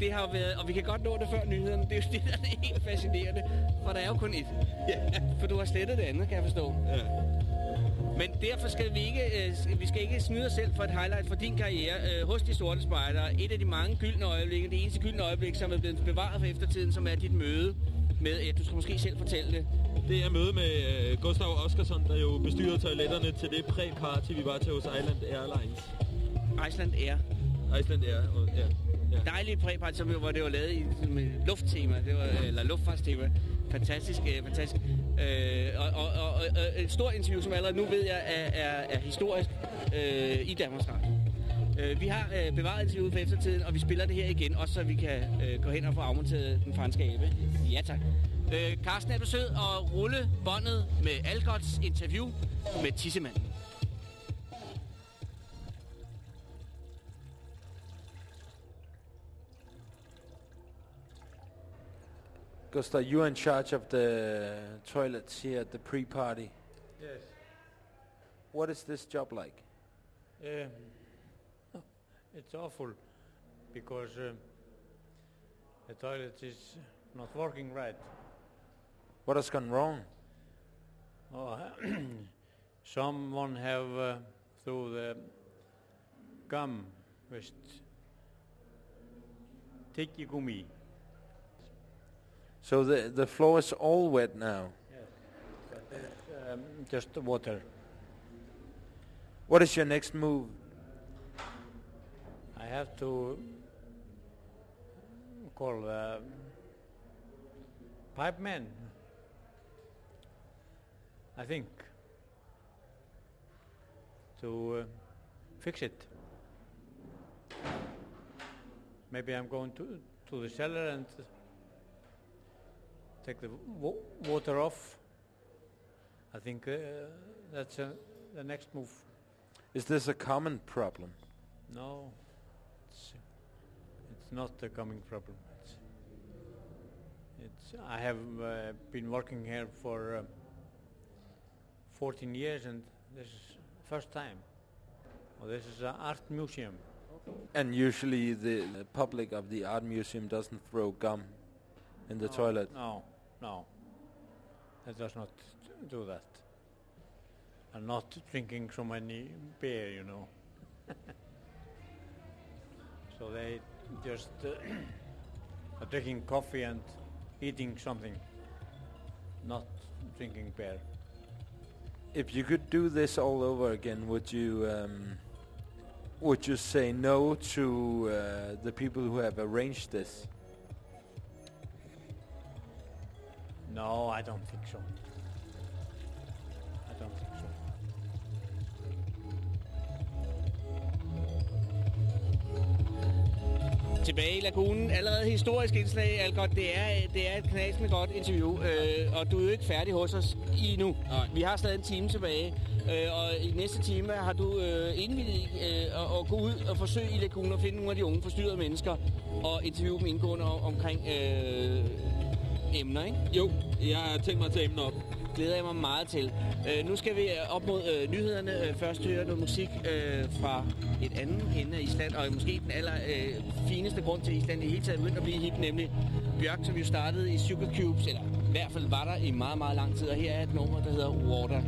det har jo været, og vi kan godt nå det før nyhederne. Det er jo det, der er helt fascinerende. For der er jo kun et. Ja. For du har slettet det andet, kan jeg forstå. ja. Men derfor skal vi ikke, øh, vi skal ikke snyde os selv for et highlight fra din karriere øh, hos de sorte spejdere. Et af de mange gyldne øjeblikke, det eneste gyldne øjeblik, som er blevet bevaret for eftertiden, som er dit møde med, ja, du skal måske selv fortælle det. Det er møde med øh, Gustav Oskarsson, der jo bestyrede toiletterne til det præ-party, vi var til hos Island Airlines. Iceland Air. Iceland Air, og, ja ja. Dejligt præpart, som jo- hvor det var lavet i sådan lufttema, det var, eller luftfartstema. Fantastisk, øh, fantastisk. Øh, og, og, og, og, et stort interview, som allerede nu ved jeg er, er, er historisk øh, i Danmarks Radio. Øh, vi har øh, bevaret interviewet for eftertiden, og vi spiller det her igen, også så vi kan øh, gå hen og få afmonteret den franske abe. Ja tak. Øh, Carsten, er du sød og rulle båndet med Algots interview med Tissemanden? Gustav, you're in charge of the toilets here at the pre-party. Yes. What is this job like? Um, it's awful because um, the toilet is not working right. What has gone wrong? Oh, someone have uh, through the gum with tyggigummi. So the the floor is all wet now. Um, just water. What is your next move? I have to call the pipe man. I think to uh, fix it. Maybe I'm going to to the cellar and take the wa- water off. I think uh, that's uh, the next move. Is this a common problem? No, it's, it's not a common problem. It's, it's I have uh, been working here for uh, 14 years, and this is first time. Well, this is an art museum. And usually the, the public of the art museum doesn't throw gum in the No, toilet. No, no, it does not do that. And not drinking so many beer, you know. so they just uh, are drinking coffee and eating something, not drinking beer. If you could do this all over again, would you um, would you say no to uh, the people who have arranged this? No, I don't think so. I don't think so. Tilbage i lagunen. Allerede historisk indslag, Algot. Det er, det er et knasende godt interview, øh, og du er jo ikke færdig hos os i nu. Nej. Vi har stadig en time tilbage, øh, og i næste time har du øh, indvildet øh, at, at gå ud og forsøge i lagunen og finde nogle af de unge forstyrrede mennesker og interviewe dem indgående om, omkring øh, emner, ikke? Jo, jeg har tænkt mig at tage emner op. glæder jeg mig meget til. Øh, nu skal vi øh, op mod øh, nyhederne. Øh, først høre noget musik øh, fra et andet ende af Island, og måske den aller øh, fineste grund til, at Island i hele taget begyndte at blive hip, nemlig Bjørk, som jo startede i Sugar Cubes, eller i hvert fald var der i meget, meget lang tid. Og her er et nummer, der hedder Water.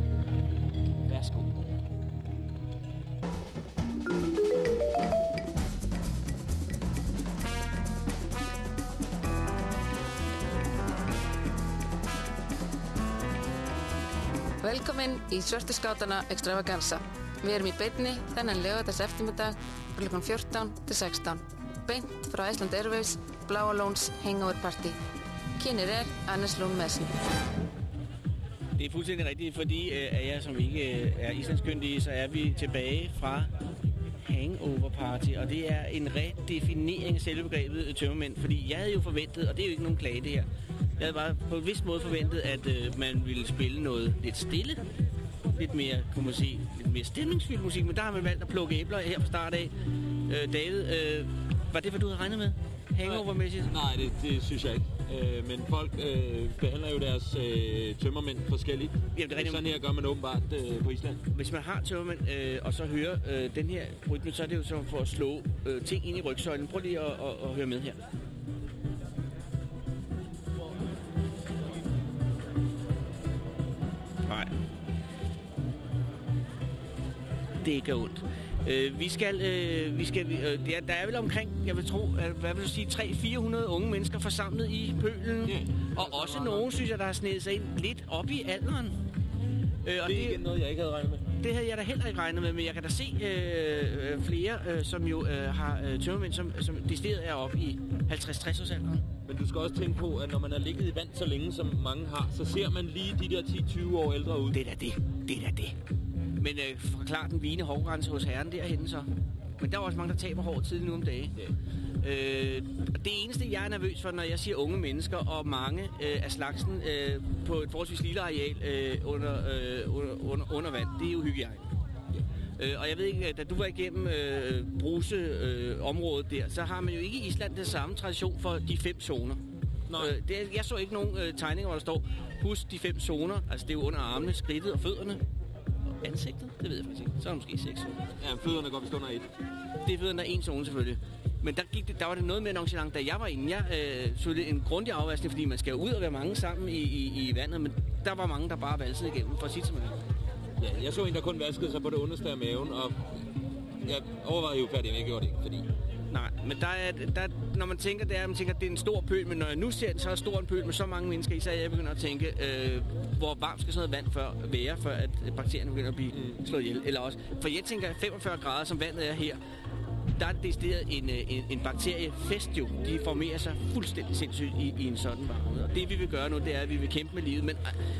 Í Svörtu skátana Extravaganza. Við erum í beinni þennan lögadags eftirmiddag frá 14 til 16. Beint frá Iceland Airways, Bláa Lóns Hangover Party. Kynir er Anders Lund Madsen. Det er fuldstændig rigtigt, fordi øh, af jer, som ikke øh, er islandskyndige, så er vi tilbage fra hangover party, og det er en redefinering af selve begrebet øh, tømmermænd, fordi jeg havde jo forventet, og det er jo ikke nogen klage det her, jeg havde bare på en vis måde forventet, at øh, man ville spille noget lidt stille, lidt mere, kunne man sige, lidt mere stemningsfyldt musik, men der har man valgt at plukke æbler her fra start af. Øh, David, øh, var det, hvad du havde regnet med? Hangover-mæssigt? Nej, det, det synes jeg ikke. Øh, men folk øh, behandler jo deres øh, tømmermænd forskelligt. Jamen, det er. Sådan her gør man åbenbart øh, på Island. Hvis man har tømmermænd, øh, og så hører øh, den her rytme, så er det jo som for at slå øh, ting ind i rygsøjlen. Prøv lige at, at, at høre med her. Det gør ondt. Øh, vi skal, øh, vi skal øh, der, der er vel omkring, jeg vil tro, at, hvad vil du sige, 300-400 unge mennesker forsamlet i pølen. Ja. Og også nogen, synes jeg, der har snedet sig ind lidt op i alderen. Øh, og Det er ikke noget, jeg ikke havde regnet med. det havde jeg da heller ikke regnet med, men jeg kan da se øh, øh, flere, øh, som jo øh, har øh, tømmermænd, som, som decideret er oppe i 50-60 års alderen. Men du skal også tænke på, at når man har ligget i vand så længe, som mange har, så ser man lige de der 10-20 år ældre ud. Det er da det. Det er da det. Men øh, forklar den vigende hårgrænse hos herren derhenne så. Men der er også mange, der taber hår tidligt nu om dagen. Øh, og det eneste, jeg er nervøs for, når jeg siger unge mennesker, og mange øh, af slagsen øh, på et forholdsvis lille areal øh, under, øh, under, under, under vand, det er jo hygiejne. Øh, og jeg ved ikke, da du var igennem øh, bruseområdet øh, der, så har man jo ikke i Island det samme tradition for de fem zoner. Nej. Øh, det, jeg så ikke nogen øh, tegninger, hvor der står, husk de fem zoner, altså det er jo under armene, skridtet og fødderne. Ansigtet, det ved jeg faktisk ikke. Så er der måske seks zoner. Ja, fødderne går vist under et. Det er fødderne, der er en zone selvfølgelig. Men der, gik det, der var det noget med nonchalant, da jeg var inde. Jeg øh, det en grundig afvaskning, fordi man skal ud og være mange sammen i, i, i vandet, men der var mange, der bare valsede igennem, for at sige det det. Ja, jeg så en, der kun vaskede sig på det underste af maven, og jeg overvejede jo færdigt, men jeg gjorde det fordi... Nej, men der er, der, når man tænker, det er, at man tænker, at det er en stor pøl, men når jeg nu ser den, så er stor en pøl med så mange mennesker i, så jeg begyndt at tænke, øh, hvor varmt skal sådan noget vand før være, før at bakterierne begynder at blive mm. slået ihjel. Eller også, for jeg tænker, 45 grader, som vandet er her, der er det decideret en, øh, en, en bakteriefest jo. De formerer sig fuldstændig sindssygt i, i en sådan varme. Og det vi vil gøre nu, det er, at vi vil kæmpe med livet. Men,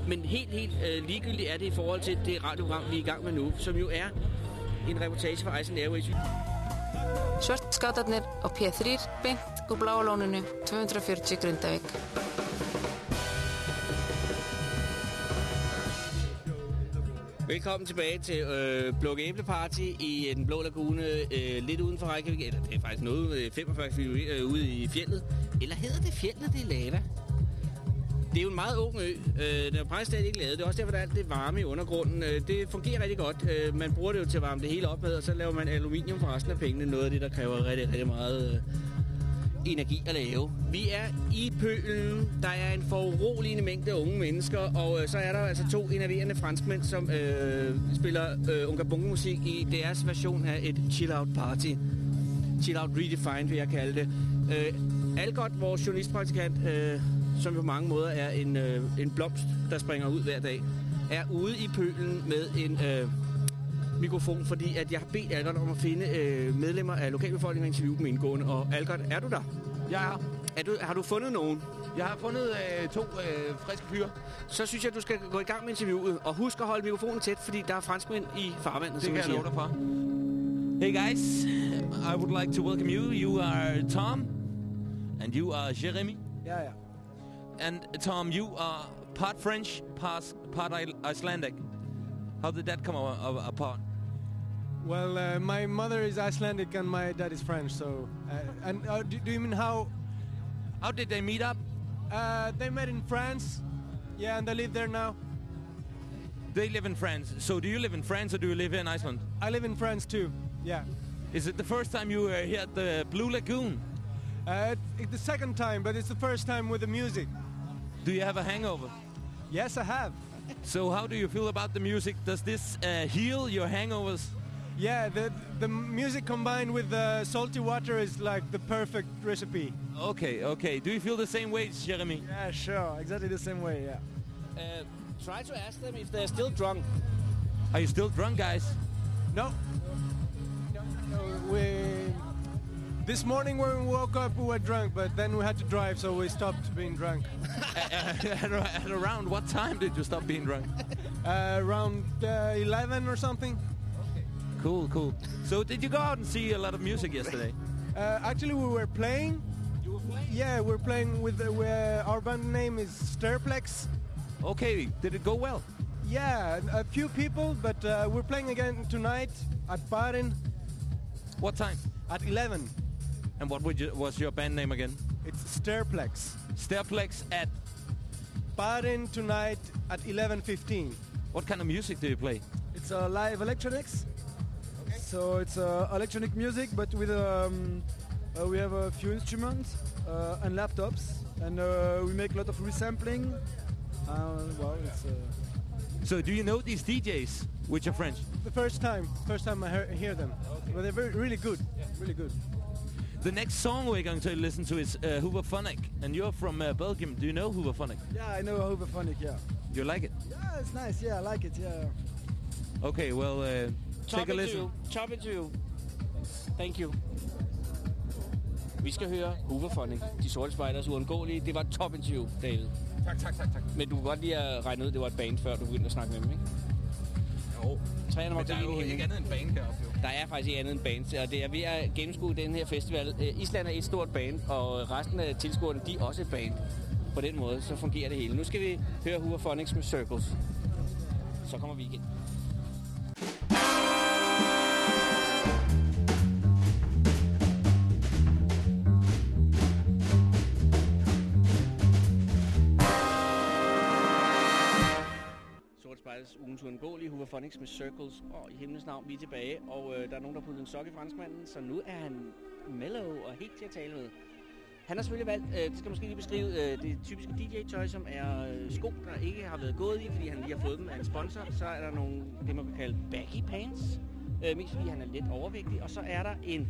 men helt, helt øh, ligegyldigt er det i forhold til det radioprogram, vi er i gang med nu, som jo er en reportage fra Iceland Airways. Svörtu skátarnir á P3 beint úr bláalóninu 240 Grundavík. Velkommen tilbage til øh, Bluk Æbleparty i øh, den blå lagune, øh, lidt uden for Reykjavik. Eller det er faktisk noget øh, 45 km øh, ude i fjellet. Eller hedder det fjellet, det er lava? Det er jo en meget ung ø. Øh, den er faktisk stadig ikke lavet. Det er også derfor, der er alt det varme i undergrunden. Øh, det fungerer rigtig godt. Øh, man bruger det jo til at varme det hele op med, og så laver man aluminium for resten af pengene. Noget af det, der kræver rigtig, rigtig meget øh, energi at lave. Vi er i pølen. Der er en foruroligende mængde unge mennesker, og øh, så er der altså to enerverende franskmænd, som øh, spiller øh, unga musik i deres version af et chill-out party. Chill-out redefined, vil jeg kalde det. Øh, Algot, vores journalistpraktikant, øh, som på mange måder er en, øh, en blomst, der springer ud hver dag, er ude i pølen med en øh, mikrofon, fordi at jeg har bedt Algot om at finde øh, medlemmer af lokalbefolkningen og interviewe dem indgående. Og Algot, er du der? Jeg er Er du, har du fundet nogen? Jeg har fundet øh, to øh, friske fyre. Så synes jeg, du skal gå i gang med interviewet. Og husk at holde mikrofonen tæt, fordi der er franskmænd i farvandet, Det som kan jeg siger. love dig for. Hey guys, I would like to welcome you. You are Tom, and you are Jeremy. Yeah, yeah. And Tom, you are part French, part, part Icelandic. How did that come apart? Well, uh, my mother is Icelandic and my dad is French. So, uh, and uh, do, do you mean how? How did they meet up? Uh, they met in France. Yeah, and they live there now. They live in France. So do you live in France or do you live in Iceland? I live in France too. Yeah. Is it the first time you were here at the Blue Lagoon? Uh, it's the second time, but it's the first time with the music. Do you have a hangover? Yes, I have. So how do you feel about the music? Does this uh, heal your hangovers? Yeah, the the music combined with the salty water is like the perfect recipe. Okay, okay. Do you feel the same way, Jeremy? Yeah, sure. Exactly the same way. Yeah. Uh, Try to ask them if they're still drunk. Are you still drunk, guys? No. No, we. This morning when we woke up, we were drunk, but then we had to drive, so we stopped being drunk. at, at around what time did you stop being drunk? Uh, around uh, 11 or something. Cool, cool. So did you go out and see a lot of music yesterday? Uh, actually, we were playing. You were playing? Yeah, we're playing with uh, our band name is Stirplex. Okay, did it go well? Yeah, a few people, but uh, we're playing again tonight at Baden What time? at 11. And what would you, was your band name again? It's Stirplex. Stairplex at... Baden tonight at 11:15. What kind of music do you play? It's uh, live electronics. So it's uh, electronic music, but with um, uh, we have a few instruments uh, and laptops, and uh, we make a lot of resampling. Uh, well, it's, uh, So do you know these DJs, which are French? The first time, first time I hear, hear them. But they're very, really good, really good. The next song we're going to listen to is uh, Hooverphonic, and you're from uh, Belgium. Do you know Hooverphonic? yeah, I know Hooverphonic. Yeah, You like it? yeah, it's nice. Yeah, I like it. Yeah. Okay, well, uh, take a listen. you. Top it to you. Thank you. Vi skal høre Hooverphonic, De Sorte Spejders uundgåelige. Det var et top interview, David. Tak, tak, tak, tak. Men du kan godt lige at regne ud, at det var et band, før du begyndte at snakke med dem, ikke? Jo. Træerne må Men der er jo ikke andet end band deroppe, jo. Der er faktisk ikke andet end bands, og det er ved at gennemskue den her festival. Øh, Island er et stort band, og resten af tilskuerne, de er også et band. På den måde, så fungerer det hele. Nu skal vi høre Hooverphonics med Circles. Så kommer vi igen. Phonics med Circles. Og i himlens navn, vi er tilbage. Og øh, der er nogen, der har puttet en sok i franskmanden, så nu er han mellow og helt til at tale med. Han har selvfølgelig valgt, øh, det skal måske lige beskrive, øh, det typiske DJ-tøj, som er øh, sko, der ikke har været gået i, fordi han lige har fået dem af en sponsor. Så er der nogle, det man kan kalde baggy pants, øh, mest fordi han er lidt overvægtig. Og så er der en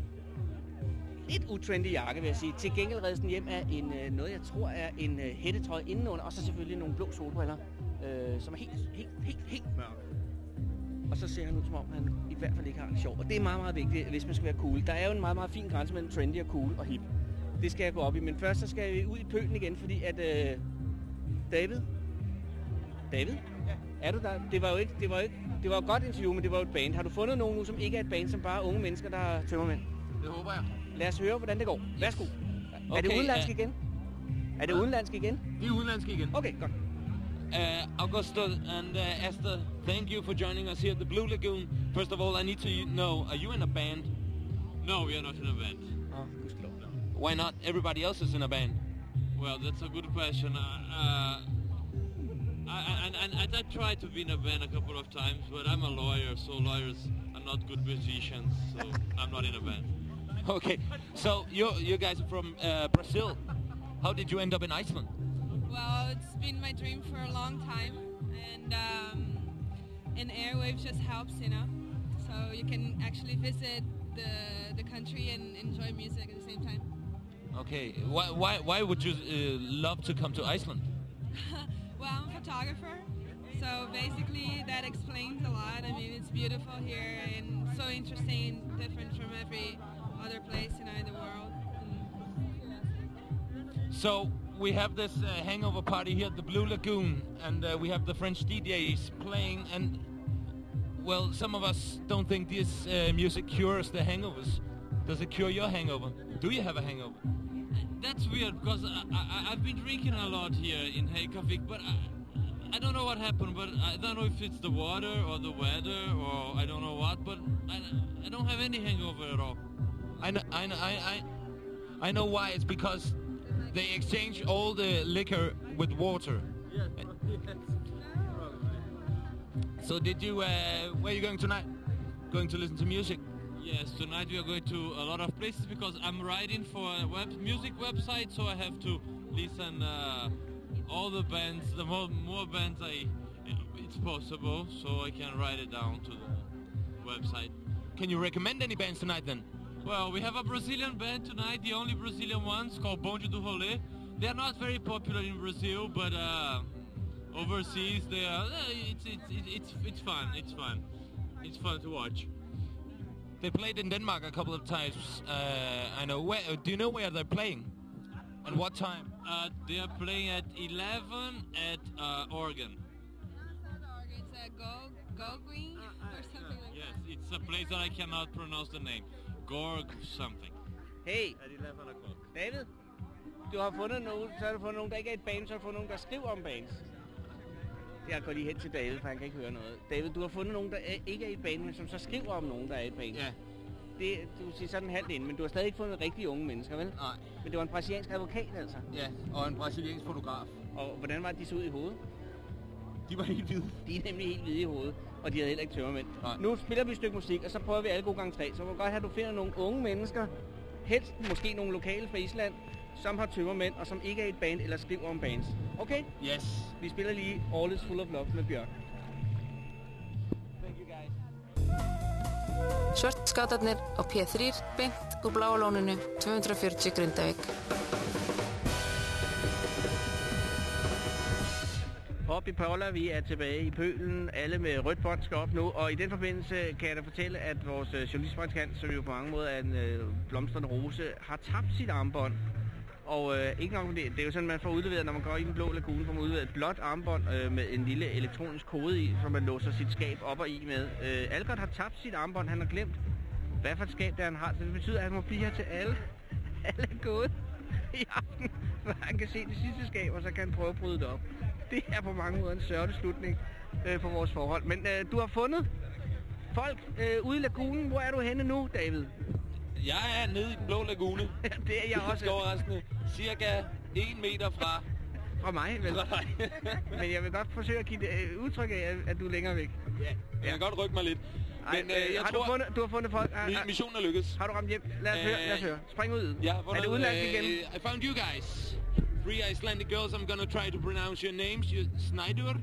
lidt utrendy jakke, vil jeg sige. Til gengæld reddes den hjem af en, øh, noget, jeg tror er en øh, hættetrøje indenunder, og så selvfølgelig nogle blå solbriller, øh, som er helt, helt, helt, helt mørke. Og så ser han ud, som om han i hvert fald ikke har det sjovt. Og det er meget, meget vigtigt, hvis man skal være cool. Der er jo en meget, meget fin grænse mellem trendy og cool og hip. Det skal jeg gå op i. Men først så skal vi ud i pølen igen, fordi at... Øh, David? David? Er du der? Det var jo ikke... Det var ikke... Det var et godt interview, men det var jo et band. Har du fundet nogen nu, som ikke er et band, som bare er unge mennesker, der er tømmermænd? Det håber jeg. Lad os høre, hvordan det går. Værsgo. er det Okay, udenlandsk ja. igen? Er det udenlandsk igen? Det er udenlandsk igen. Okay, godt. Uh, Augusto and uh, Esther, thank you for joining us here at the Blue Lagoon. First of all, I need to know, are you in a band? No, we are not in a band. Oh. Why not? Everybody else is in a band. Well, that's a good question. Uh, uh, I, I, I, I, I tried to be in a band a couple of times, but I'm a lawyer, so lawyers are not good musicians, so I'm not in a band. Okay, so you you guys are from uh, Brazil. How did you end up in Iceland? Well, it's been my dream for a long time, and um, and airwaves just helps, you know. So you can actually visit the the country and enjoy music at the same time. Okay, why why why would you uh, love to come to Iceland? well, I'm a photographer, so basically that explains a lot. I mean, it's beautiful here and so interesting, different from every other place, you know, in the world. So we have this uh, hangover party here at the Blue Lagoon, and uh, we have the French DJs playing. And well, some of us don't think this uh, music cures the hangovers. Does it cure your hangover? Do you have a hangover? That's weird because I, I, I've been drinking a lot here in Reykjavik, but I, I don't know what happened. But I don't know if it's the water or the weather or I don't know what. But I, I don't have any hangover at all. I know, I know, I, I, I know why. It's because they exchange all the liquor with water. So did you? Uh, where are you going tonight? Going to listen to music? Yes, tonight we are going to a lot of places because I'm writing for a web music website, so I have to listen uh, all the bands, the more, more bands I it's possible, so I can write it down to the website. Can you recommend any bands tonight then? Well, we have a Brazilian band tonight, the only Brazilian ones called Bonde do Rolê. They're not very popular in Brazil, but uh, overseas. They are. uh, It's it's it's it's it's fun. It's fun. It's fun to watch. They played in Denmark a couple of times. Uh, I know. Where, uh, do you know where they're playing? And what time? Uh, they are playing at 11 at uh, Oregon. It's a go go green or something like that. Yes, it's a place that I cannot pronounce the name. Gorg something. Hey, At 11 o'clock. David, du har fundet nogen, så har du fundet nogen, der ikke er et band, så har du fundet nogen, der skriver om bands. Jeg går lige hen til David, for han kan ikke høre noget. David, du har fundet nogen, der er, ikke er i et band, men som så skriver om nogen, der er i et band. Ja. Det, du siger sådan halvt ind, men du har stadig ikke fundet rigtige unge mennesker, vel? Nej. Men det var en brasiliansk advokat, altså. Ja, og en brasiliansk fotograf. Og hvordan var de så ud i hovedet? De var helt hvide. De er nemlig helt hvide i hovedet, og de havde heller ikke tømmermænd. Nej. Nu spiller vi et stykke musik, og så prøver vi alle gode gange tre. Så må godt have, at du finder nogle unge mennesker, helst måske nogle lokale fra Island, som har tømmermænd, og som ikke er i et band eller skriver om bands. Okay? Yes. Vi spiller lige All is Full of Love med Bjørk. Svartskátarnir á P3 beint úr bláalóninu 240 Grindavík. Bobby Paula, vi er tilbage i pølen. Alle med rødt bånd skal op nu. Og i den forbindelse kan jeg da fortælle, at vores øh, journalistpraktikant, som jo på mange måder er en øh, blomstrende rose, har tabt sit armbånd. Og øh, ikke nok det, det er jo sådan, man får udleveret, når man går i den blå lagune, får man udleveret et blåt armbånd øh, med en lille elektronisk kode i, som man låser sit skab op og i med. Øh, Algot har tabt sit armbånd, han har glemt, hvad for et skab det er, han har. Så det betyder, at han må blive her til alle. Alle er gået i aften, hvor han kan se det sidste skab, og så kan han prøve at bryde det op. Det er på mange måder en sørgelig slutning øh, for vores forhold. Men øh, du har fundet folk øh, ude i lagunen. Hvor er du henne nu, David? Jeg er nede i den blå lagune. det er jeg også. Ganske overraskende. Cirka 1 meter fra... Fra mig, vel? Fra dig. Men jeg vil godt forsøge at give det øh, udtryk af, at- du er længere væk. Ja, jeg kan godt rykke mig lidt. Ej, Men øh, jeg har tror, du, fundet, du har fundet folk? mi- missionen er lykkes. Har du ramt hjem? Lad os høre, lad os høre. Spring ud. Ja, er det udenlandsk igen? Uh, I found you guys. Three Icelandic girls. I'm gonna try to pronounce your names. You, Snyder,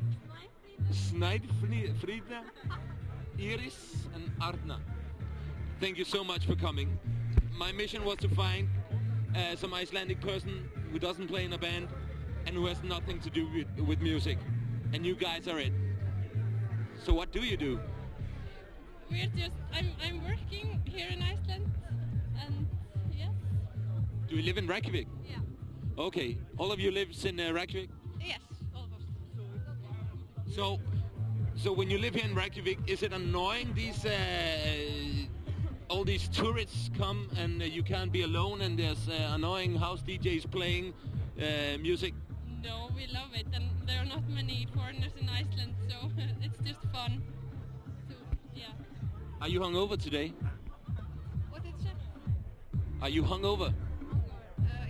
Snide, Frida, Iris, and Arna. Thank you so much for coming. My mission was to find uh, some Icelandic person who doesn't play in a band and who has nothing to do with, with music. And you guys are it. So what do you do? We're just I'm I'm working here in Iceland and yes. Do you live in Reykjavik? Yeah. Okay. All of you lives in uh, Reykjavik? Yes, all of us. So, so when you live here in Reykjavik, is it annoying these uh, all these tourists come and uh, you can't be alone and there's uh, annoying house DJs playing uh, music? No, we love it and there are not many foreigners in Iceland so it's just fun. So yeah. Are you hungover today? What did you say? Are you hungover? Uh,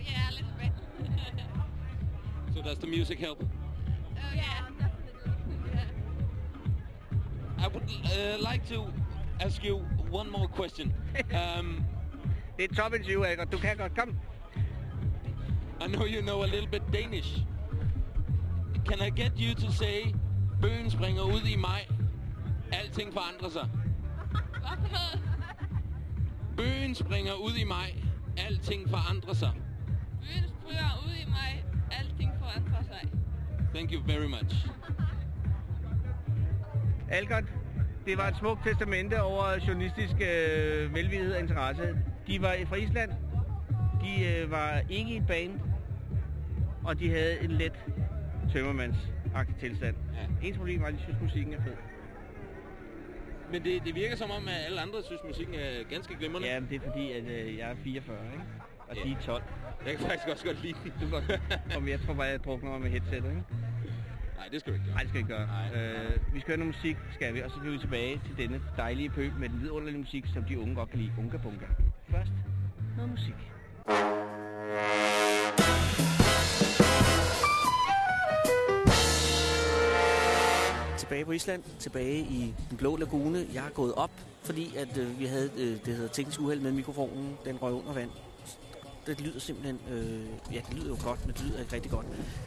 yeah, a little bit. So does the music help? Oh yeah, definitely. Yeah. I would uh, like to ask you one more question. Um, det er top interview, Algot. Du kan godt. Kom. I know you know a little bit Danish. Can I get you to say, bøgen springer ud i maj, alting forandrer sig? Bøgen springer ud i maj, alting forandrer sig. Byen springer ud i mig, alting forandrer sig. Thank you very much. Algot, det var et smukt testamente over journalistisk øh, velvidighed og interesse. De var fra Island. De øh, var ikke i et band. Og de havde en let tømmermandsagtig tilstand. Ja. Ens problem var, at de synes, musikken er fed. Men det, det virker som om, at alle andre synes, musikken er ganske glimrende. Ja, men det er fordi, at øh, jeg er 44, ikke? Og de er 12. Jeg kan faktisk også godt lide. Om jeg tror bare, jeg drukner mig med headsetet, ikke? Nej, det skal du ikke gøre. Nej, det skal vi ikke gøre. Øh, vi skal høre noget musik, skal vi, og så bliver vi tilbage til denne dejlige pøb med den vidunderlige musik, som de unge godt kan lide. Unga bunga. Først noget musik. Tilbage på Island, tilbage i den blå lagune. Jeg er gået op, fordi at øh, vi havde øh, det hedder teknisk uheld med mikrofonen. Den røg under vand. Det lyder simpelthen, øh, ja det lyder jo godt, men det lyder ikke rigtig godt.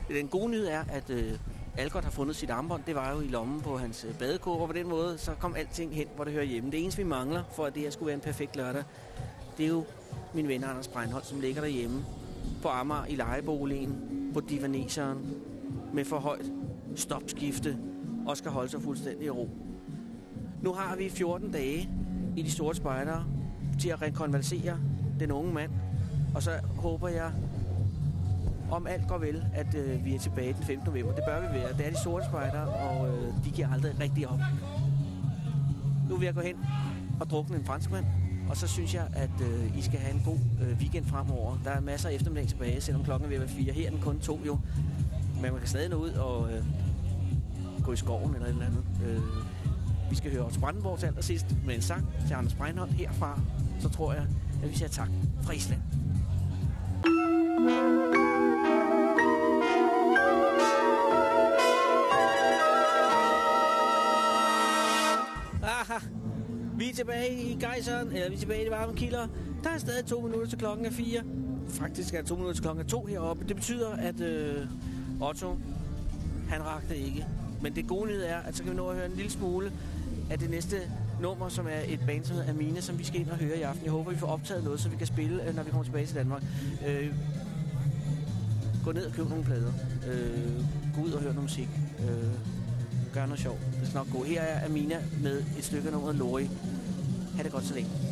Den gode nyhed er, at øh, Algot har fundet sit armbånd. Det var jo i lommen på hans øh, badekåbe, og på den måde så kom alting hen, hvor det hører hjemme. Det eneste, vi mangler for, at det her skulle være en perfekt lørdag, det er jo min ven Anders Breinholt, som ligger derhjemme på Amager i lejeboligen på Divaneseren med for højt stopskifte og skal holde sig fuldstændig i ro. Nu har vi 14 dage i de sorte spejdere til at rekonvalsere den unge mand, og så håber jeg, om alt går vel, at øh, vi er tilbage den 5. november. Det bør vi være. Det er de sorte spejdere, og øh, de giver aldrig rigtig op. Nu vil jeg gå hen og drukne en franskmand, og så synes jeg, at øh, I skal have en god øh, weekend fremover. Der er masser af eftermiddag tilbage, selvom klokken er ved at være fire. Her er den kun to jo. Men man kan stadig nå ud og øh, gå i skoven eller et eller andet. Øh, vi skal høre Otto Brandenborg til allersidst med en sang til Anders Breinholt herfra. Så tror jeg, at vi siger tak fra Island. Gejseren, eller vi er tilbage i de varme kilder. Der er stadig to minutter til klokken er fire. Faktisk er to minutter til klokken er to heroppe. Det betyder, at øh, Otto, han rakte ikke. Men det gode nyhed er, at så kan vi nå at høre en lille smule af det næste nummer, som er et band, som hedder Amina, som vi skal ind og høre i aften. Jeg håber, vi får optaget noget, så vi kan spille, øh, når vi kommer tilbage til Danmark. Øh, gå ned og køb nogle plader. Øh, gå ud og hør noget musik. Øh, gør noget sjovt. Det skal nok gå. Her er Amina med et stykke af nummeret Lori. Ha' det godt så længe.